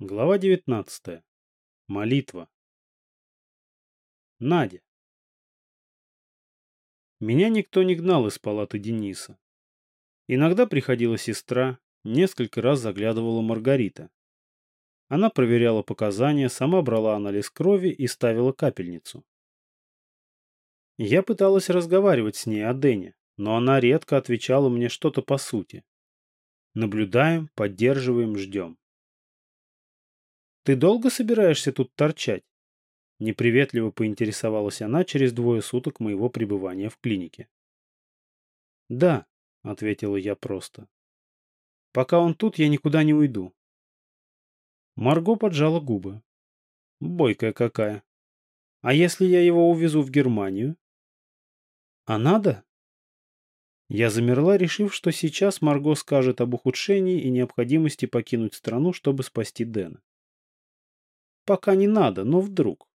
Глава 19. Молитва. Надя. Меня никто не гнал из палаты Дениса. Иногда приходила сестра, несколько раз заглядывала Маргарита. Она проверяла показания, сама брала анализ крови и ставила капельницу. Я пыталась разговаривать с ней о Дэне, но она редко отвечала мне что-то по сути. Наблюдаем, поддерживаем, ждем. «Ты долго собираешься тут торчать?» Неприветливо поинтересовалась она через двое суток моего пребывания в клинике. «Да», — ответила я просто. «Пока он тут, я никуда не уйду». Марго поджала губы. Бойкая какая. «А если я его увезу в Германию?» «А надо?» Я замерла, решив, что сейчас Марго скажет об ухудшении и необходимости покинуть страну, чтобы спасти Дэна. Пока не надо, но вдруг.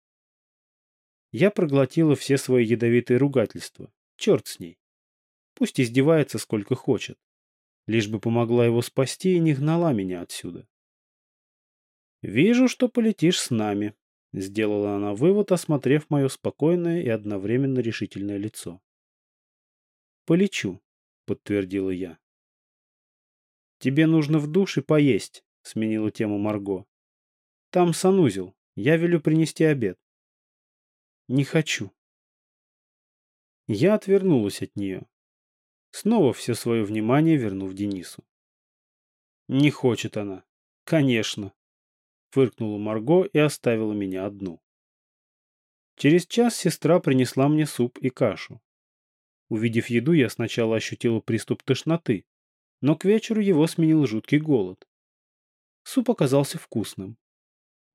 Я проглотила все свои ядовитые ругательства. Черт с ней. Пусть издевается сколько хочет. Лишь бы помогла его спасти и не гнала меня отсюда. «Вижу, что полетишь с нами», — сделала она вывод, осмотрев мое спокойное и одновременно решительное лицо. «Полечу», — подтвердила я. «Тебе нужно в душ и поесть», — сменила тему Марго. Там санузел. Я велю принести обед. Не хочу. Я отвернулась от нее. Снова все свое внимание вернув Денису. Не хочет она. Конечно. Фыркнула Марго и оставила меня одну. Через час сестра принесла мне суп и кашу. Увидев еду, я сначала ощутила приступ тошноты, но к вечеру его сменил жуткий голод. Суп оказался вкусным.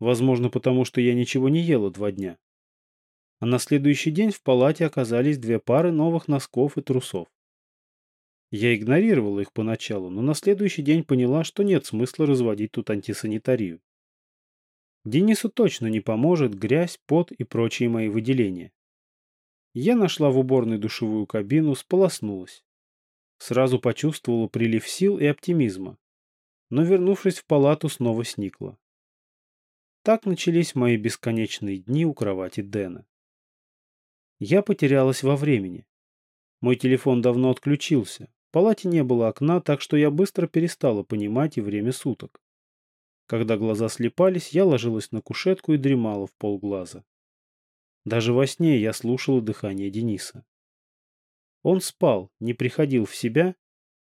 Возможно, потому что я ничего не ела два дня. А на следующий день в палате оказались две пары новых носков и трусов. Я игнорировала их поначалу, но на следующий день поняла, что нет смысла разводить тут антисанитарию. Денису точно не поможет грязь, пот и прочие мои выделения. Я нашла в уборной душевую кабину, сполоснулась. Сразу почувствовала прилив сил и оптимизма. Но, вернувшись в палату, снова сникла. Так начались мои бесконечные дни у кровати Дэна. Я потерялась во времени. Мой телефон давно отключился. В палате не было окна, так что я быстро перестала понимать и время суток. Когда глаза слепались, я ложилась на кушетку и дремала в полглаза. Даже во сне я слушала дыхание Дениса. Он спал, не приходил в себя,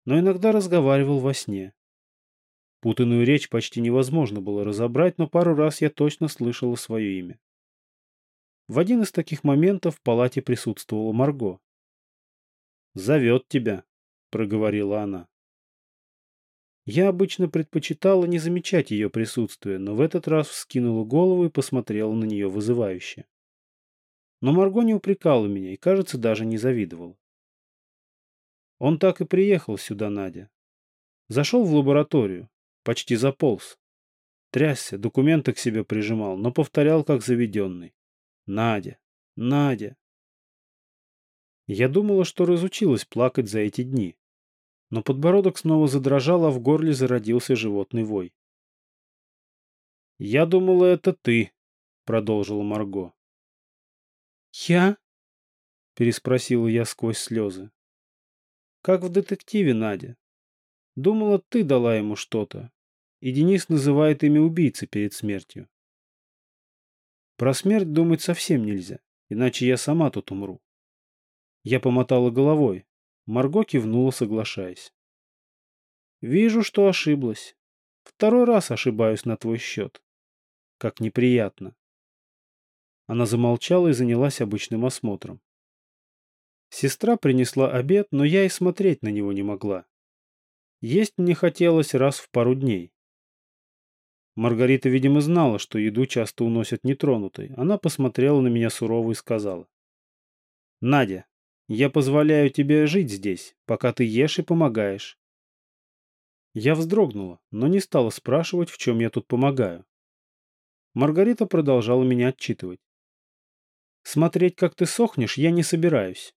но иногда разговаривал во сне. Путанную речь почти невозможно было разобрать, но пару раз я точно слышала свое имя. В один из таких моментов в палате присутствовала Марго. «Зовет тебя», — проговорила она. Я обычно предпочитала не замечать ее присутствие, но в этот раз вскинула голову и посмотрела на нее вызывающе. Но Марго не упрекала меня и, кажется, даже не завидовала. Он так и приехал сюда, Надя. Зашел в лабораторию, Почти заполз. Трясся, документы к себе прижимал, но повторял, как заведенный. Надя, Надя. Я думала, что разучилась плакать за эти дни. Но подбородок снова задрожал, а в горле зародился животный вой. «Я думала, это ты», — продолжила Марго. «Я?» — переспросила я сквозь слезы. «Как в детективе, Надя. Думала, ты дала ему что-то, и Денис называет имя убийцы перед смертью. Про смерть думать совсем нельзя, иначе я сама тут умру. Я помотала головой. Марго кивнула, соглашаясь. Вижу, что ошиблась. Второй раз ошибаюсь на твой счет. Как неприятно. Она замолчала и занялась обычным осмотром. Сестра принесла обед, но я и смотреть на него не могла. Есть мне хотелось раз в пару дней. Маргарита, видимо, знала, что еду часто уносят нетронутой. Она посмотрела на меня сурово и сказала. «Надя, я позволяю тебе жить здесь, пока ты ешь и помогаешь». Я вздрогнула, но не стала спрашивать, в чем я тут помогаю. Маргарита продолжала меня отчитывать. «Смотреть, как ты сохнешь, я не собираюсь.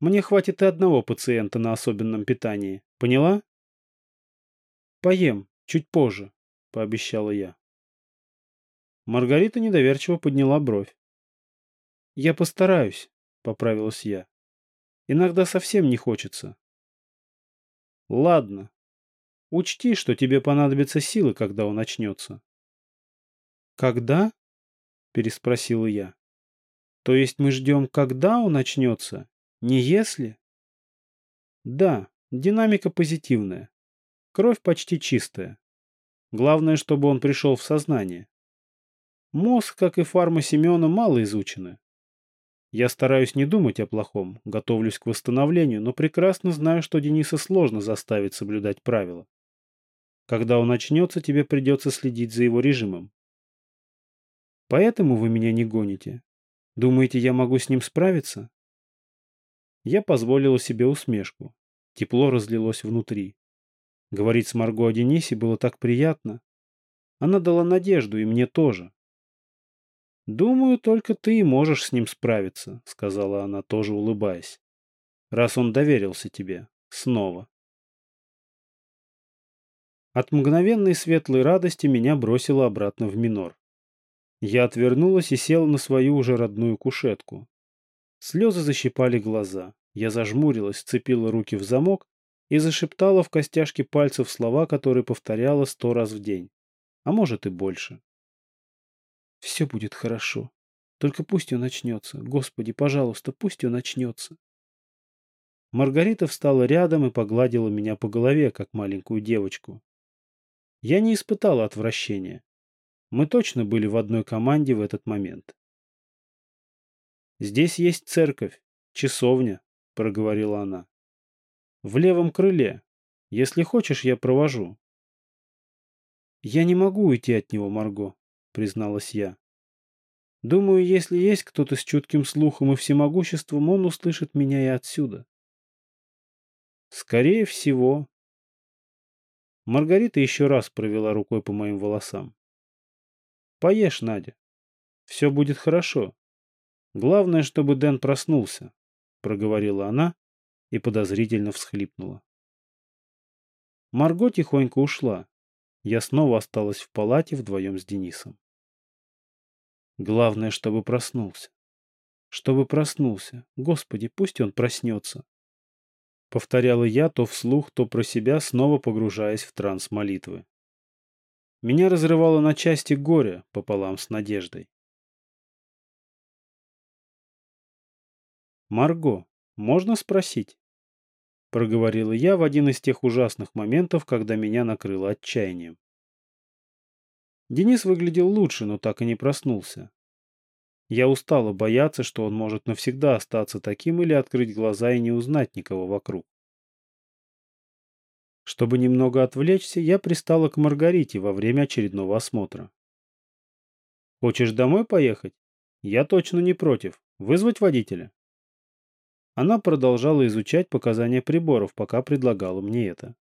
Мне хватит и одного пациента на особенном питании. Поняла?» «Поем, чуть позже», — пообещала я. Маргарита недоверчиво подняла бровь. «Я постараюсь», — поправилась я. «Иногда совсем не хочется». «Ладно. Учти, что тебе понадобятся силы, когда он очнется». «Когда?» — переспросила я. «То есть мы ждем, когда он очнется, не если?» «Да, динамика позитивная. Кровь почти чистая. Главное, чтобы он пришел в сознание. Мозг, как и фарма Семена, мало изучены. Я стараюсь не думать о плохом, готовлюсь к восстановлению, но прекрасно знаю, что Дениса сложно заставить соблюдать правила. Когда он очнется, тебе придется следить за его режимом. Поэтому вы меня не гоните. Думаете, я могу с ним справиться? Я позволила себе усмешку. Тепло разлилось внутри. Говорить с Марго о Денисе было так приятно. Она дала надежду, и мне тоже. «Думаю, только ты и можешь с ним справиться», — сказала она, тоже улыбаясь. «Раз он доверился тебе. Снова». От мгновенной светлой радости меня бросило обратно в минор. Я отвернулась и села на свою уже родную кушетку. Слезы защипали глаза. Я зажмурилась, сцепила руки в замок и зашептала в костяшке пальцев слова, которые повторяла сто раз в день. А может и больше. «Все будет хорошо. Только пусть он начнется. Господи, пожалуйста, пусть он начнется». Маргарита встала рядом и погладила меня по голове, как маленькую девочку. Я не испытала отвращения. Мы точно были в одной команде в этот момент. «Здесь есть церковь, часовня», — проговорила она. В левом крыле. Если хочешь, я провожу. Я не могу уйти от него, Марго, призналась я. Думаю, если есть кто-то с чутким слухом и всемогуществом, он услышит меня и отсюда. Скорее всего. Маргарита еще раз провела рукой по моим волосам. Поешь, Надя. Все будет хорошо. Главное, чтобы Дэн проснулся, проговорила она и подозрительно всхлипнула. Марго тихонько ушла. Я снова осталась в палате вдвоем с Денисом. Главное, чтобы проснулся. Чтобы проснулся. Господи, пусть он проснется. Повторяла я то вслух, то про себя, снова погружаясь в транс молитвы. Меня разрывало на части горе пополам с надеждой. «Марго, можно спросить?» — проговорила я в один из тех ужасных моментов, когда меня накрыло отчаянием. Денис выглядел лучше, но так и не проснулся. Я устала бояться, что он может навсегда остаться таким или открыть глаза и не узнать никого вокруг. Чтобы немного отвлечься, я пристала к Маргарите во время очередного осмотра. «Хочешь домой поехать? Я точно не против. Вызвать водителя?» Она продолжала изучать показания приборов, пока предлагала мне это.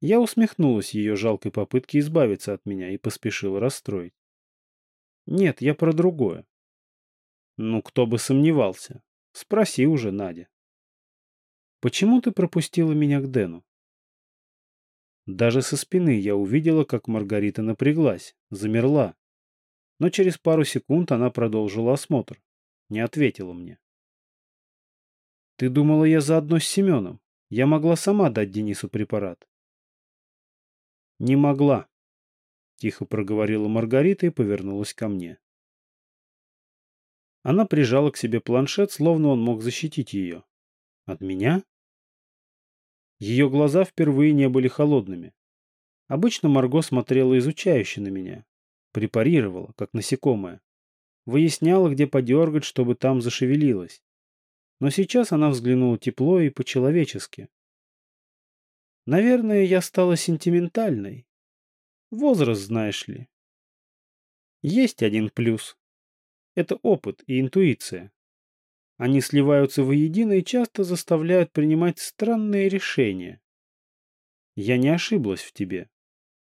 Я усмехнулась ее жалкой попытке избавиться от меня и поспешила расстроить. Нет, я про другое. Ну, кто бы сомневался. Спроси уже, Надя. Почему ты пропустила меня к Дэну? Даже со спины я увидела, как Маргарита напряглась, замерла. Но через пару секунд она продолжила осмотр. Не ответила мне. Ты думала, я заодно с Семеном? Я могла сама дать Денису препарат. Не могла, тихо проговорила Маргарита и повернулась ко мне. Она прижала к себе планшет, словно он мог защитить ее. От меня? Ее глаза впервые не были холодными. Обычно Марго смотрела изучающе на меня. Препарировала, как насекомое. Выясняла, где подергать, чтобы там зашевелилось. Но сейчас она взглянула тепло и по-человечески. Наверное, я стала сентиментальной. Возраст, знаешь ли. Есть один плюс. Это опыт и интуиция. Они сливаются воедино и часто заставляют принимать странные решения. Я не ошиблась в тебе.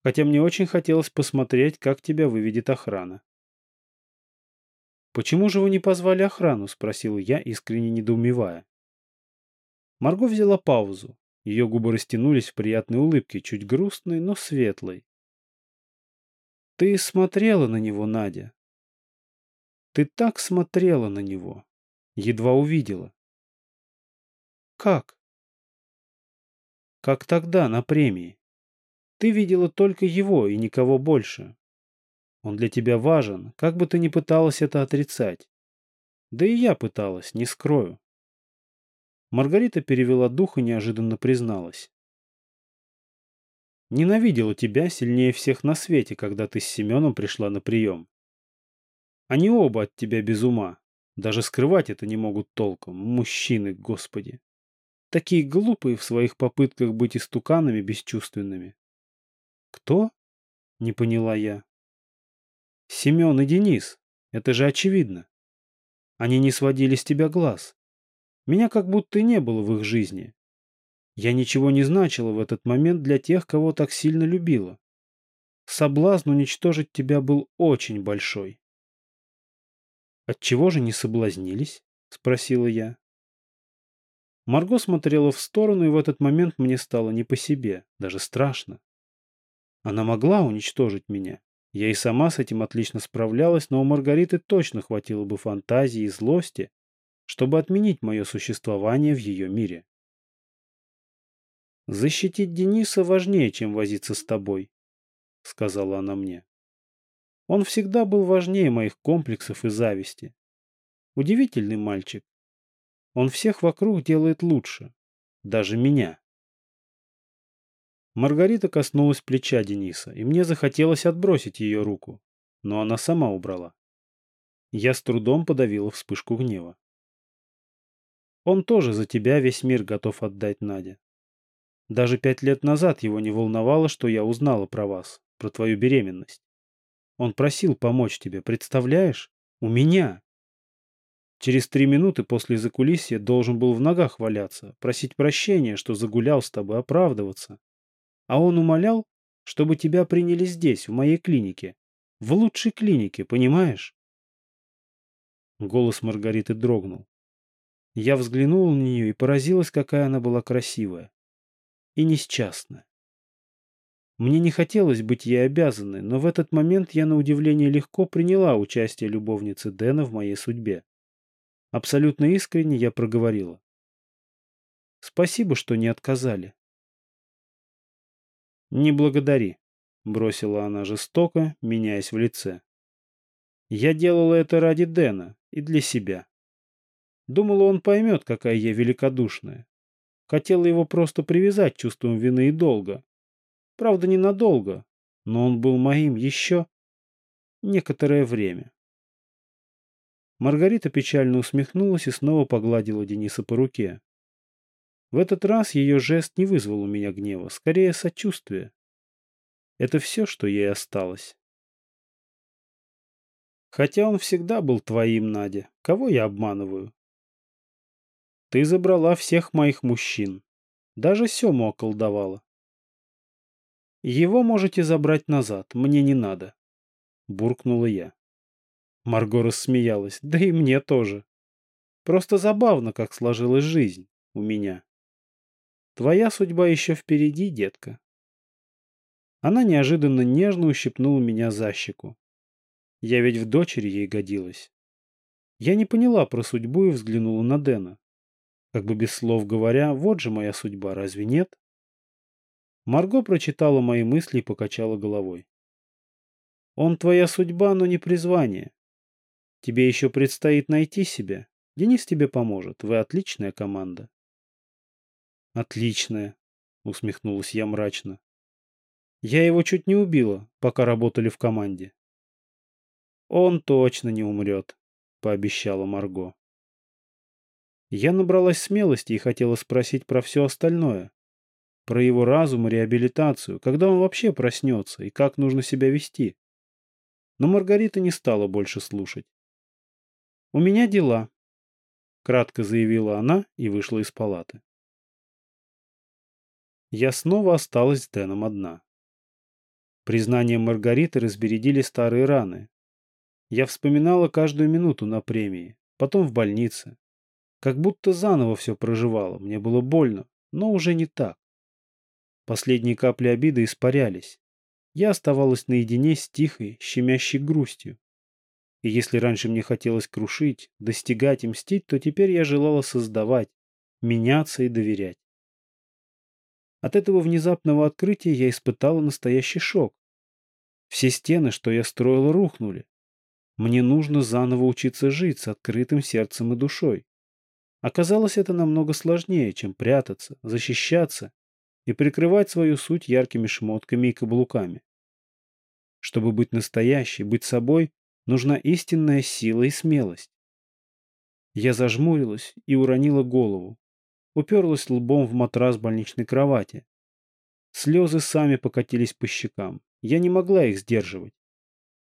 Хотя мне очень хотелось посмотреть, как тебя выведет охрана. «Почему же вы не позвали охрану?» – спросил я, искренне недоумевая. Марго взяла паузу. Ее губы растянулись в приятной улыбке, чуть грустной, но светлой. Ты смотрела на него, Надя. Ты так смотрела на него. Едва увидела. Как? Как тогда, на премии. Ты видела только его и никого больше. Он для тебя важен, как бы ты ни пыталась это отрицать. Да и я пыталась, не скрою. Маргарита перевела дух и неожиданно призналась. Ненавидела тебя сильнее всех на свете, когда ты с Семеном пришла на прием. Они оба от тебя без ума. Даже скрывать это не могут толком. Мужчины, господи. Такие глупые в своих попытках быть истуканами бесчувственными. Кто? Не поняла я. Семен и Денис. Это же очевидно. Они не сводили с тебя глаз. Меня как будто не было в их жизни. Я ничего не значила в этот момент для тех, кого так сильно любила. Соблазн уничтожить тебя был очень большой. «Отчего же не соблазнились?» — спросила я. Марго смотрела в сторону, и в этот момент мне стало не по себе, даже страшно. Она могла уничтожить меня. Я и сама с этим отлично справлялась, но у Маргариты точно хватило бы фантазии и злости, чтобы отменить мое существование в ее мире. «Защитить Дениса важнее, чем возиться с тобой», — сказала она мне. «Он всегда был важнее моих комплексов и зависти. Удивительный мальчик. Он всех вокруг делает лучше. Даже меня». Маргарита коснулась плеча Дениса, и мне захотелось отбросить ее руку, но она сама убрала. Я с трудом подавила вспышку гнева. Он тоже за тебя весь мир готов отдать, Надя. Даже пять лет назад его не волновало, что я узнала про вас, про твою беременность. Он просил помочь тебе, представляешь? У меня. Через три минуты после закулисья должен был в ногах валяться, просить прощения, что загулял с тобой, оправдываться. А он умолял, чтобы тебя приняли здесь, в моей клинике. В лучшей клинике, понимаешь? Голос Маргариты дрогнул. Я взглянула на нее и поразилась, какая она была красивая и несчастна. Мне не хотелось быть ей обязанной, но в этот момент я на удивление легко приняла участие любовницы Дэна в моей судьбе. Абсолютно искренне я проговорила. Спасибо, что не отказали. Не благодари, бросила она жестоко, меняясь в лице. Я делала это ради Дэна и для себя. Думала, он поймет, какая я великодушная, Хотела его просто привязать чувством вины и долга. Правда, ненадолго, но он был моим еще некоторое время. Маргарита печально усмехнулась и снова погладила Дениса по руке. В этот раз ее жест не вызвал у меня гнева, скорее сочувствие. Это все, что ей осталось. Хотя он всегда был твоим, Надя. Кого я обманываю? Ты забрала всех моих мужчин. Даже Сему околдовала. Его можете забрать назад, мне не надо. Буркнула я. Марго рассмеялась. Да и мне тоже. Просто забавно, как сложилась жизнь у меня. Твоя судьба еще впереди, детка. Она неожиданно нежно ущипнула меня за щеку. Я ведь в дочери ей годилась. Я не поняла про судьбу и взглянула на Дэна. Как бы без слов говоря, вот же моя судьба, разве нет? Марго прочитала мои мысли и покачала головой. Он твоя судьба, но не призвание. Тебе еще предстоит найти себя. Денис тебе поможет. Вы отличная команда. Отличная, усмехнулась я мрачно. Я его чуть не убила, пока работали в команде. Он точно не умрет, пообещала Марго. Я набралась смелости и хотела спросить про все остальное. Про его разум и реабилитацию, когда он вообще проснется и как нужно себя вести. Но Маргарита не стала больше слушать. «У меня дела», — кратко заявила она и вышла из палаты. Я снова осталась с Дэном одна. Признание Маргариты разбередили старые раны. Я вспоминала каждую минуту на премии, потом в больнице, как будто заново все проживало. Мне было больно, но уже не так. Последние капли обиды испарялись. я оставалась наедине с тихой, щемящей грустью. И если раньше мне хотелось крушить, достигать и мстить, то теперь я желала создавать, меняться и доверять. От этого внезапного открытия я испытала настоящий шок. Все стены, что я строила, рухнули. Мне нужно заново учиться жить с открытым сердцем и душой. Оказалось, это намного сложнее, чем прятаться, защищаться и прикрывать свою суть яркими шмотками и каблуками. Чтобы быть настоящей, быть собой, нужна истинная сила и смелость. Я зажмурилась и уронила голову, уперлась лбом в матрас больничной кровати. Слезы сами покатились по щекам. Я не могла их сдерживать.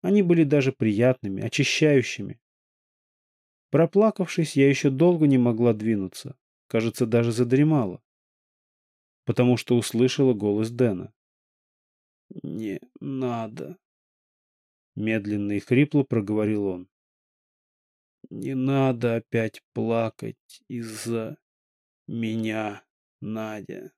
Они были даже приятными, очищающими. Проплакавшись, я еще долго не могла двинуться. Кажется, даже задремала. Потому что услышала голос Дэна. «Не надо», — медленно и хрипло проговорил он. «Не надо опять плакать из-за...» меня, Надя.